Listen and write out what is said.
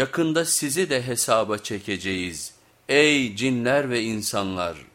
yakında sizi de hesaba çekeceğiz ey cinler ve insanlar.''